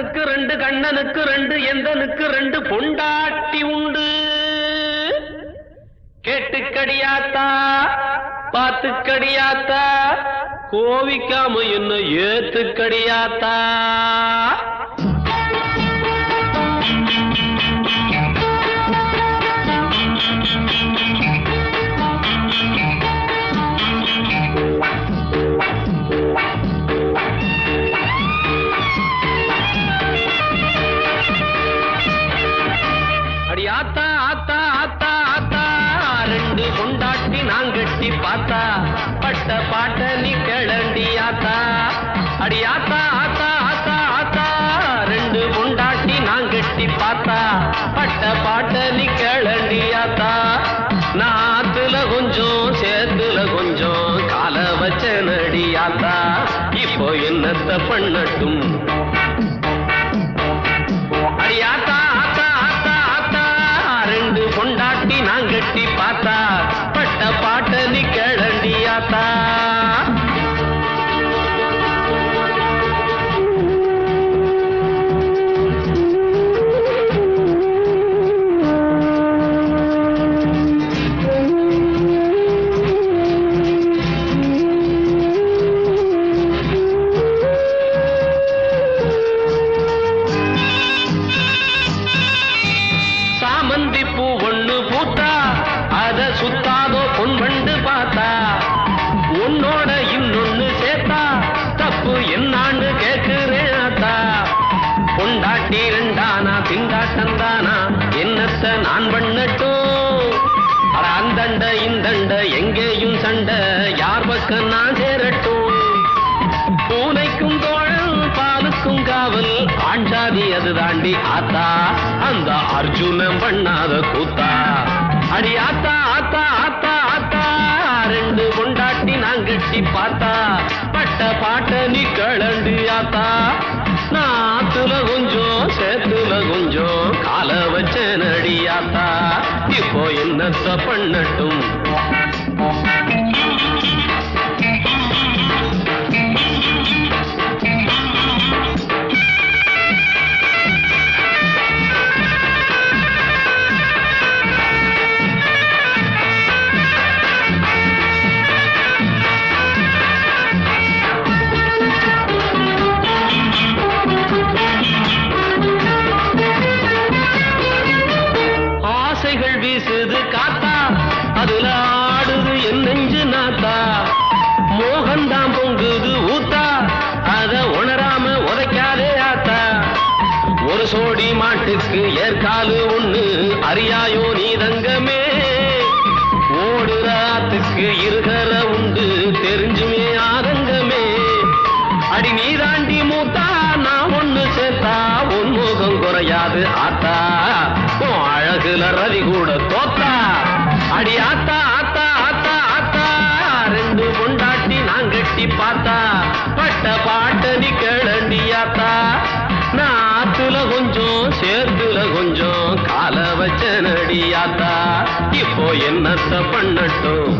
கந்தனுக்கு ரெண்டு கண்ணனுக்கு ரெண்டு எந்தனுக்கு ரெண்டு பொண்டாட்டி உண்டு? கேட்டுக்கடியாத்தா பாத்துக்கடியாத்தா கோவிக்காம என்ன ஏத்துக்கடியாத்தா? நான் பார்த்தா பட்ட பாட்ட நீ கிளண்டி ஆத்தா. அடி ஆத்தா ஆத்தா ஆத்தா ஆத்தா. ரெண்டு கொண்டாட்டி நான் கட்டி பார்த்தா பட்ட பாட்ட நீ கிளண்டி ஆத்தா. நாத்துல கொஞ்சம் சேத்துல கொஞ்சம் கால வச்ச நடி ஆத்தா. இப்போ என்னத்த பண்ணட்டும்? பூ ஒண்ணு பூத்தா அத சுத்தாதோ பொன் பொன்வண்டு பார்த்தா. உன்னோட இன்னொன்னு சேர்த்தா தப்பு என்னான்னு கேக்குறேன் ஆத்தா. பொண்டாட்டி ரெண்டானா திண்டாட்டந்தானா என்னத்த நான் பண்ணட்டும் அட அந்தண்ட இந்தண்ட எங்கேயும் சண்டை யார் பக்கம் நான் சேரட்டும் ஆண்டாதி அது தாண்டி ஆத்தா அந்த அர்ஜுனன் பண்ணாத கூத்தா. அடி ஆத்தா ஆத்தா ஆத்தா ஆத்தா ரெண்டு கொண்டாட்டி நான் கட்டி பார்த்தா. பட்ட பாட்ட நீ கழண்டு ஆத்தா. நாத்துல கொஞ்சம் சேத்துல கொஞ்சம் கால வச்ச நடி ஆத்தா. இப்போ என்னத்த பண்ணட்டும்? ஆசைகள் வீசுது காத்தா. அதுல ஆடுது என் நெஞ்சு நாத்தா. மோகன்தான் பொங்குது ஊத்தா. அத உணராம உதைக்காதே ஆத்தா. ஒரு சோடி மாட்டுக்கு ஏற்காலு ஒண்ணு. அறியாயோ நீ தங்கமே. ஓடுராத்துக்கு இருகர உண்டு. தெரிஞ்சுமே ஆதங்கமே. அடி நீ தாண்டி மூத்தா நான் ஒண்ணு சேர்த்தா. உன் முகம் குறையாது ஆத்தா. அழகுல நான் பார்த்தா பட்ட பாட்ட நீ கிளண்டியாத்தா நாத்துல கொஞ்சம் சேர்த்துல கொஞ்சம் கால வச்ச நடியாத்தா இப்போ என்னத்த பண்ணட்டும்?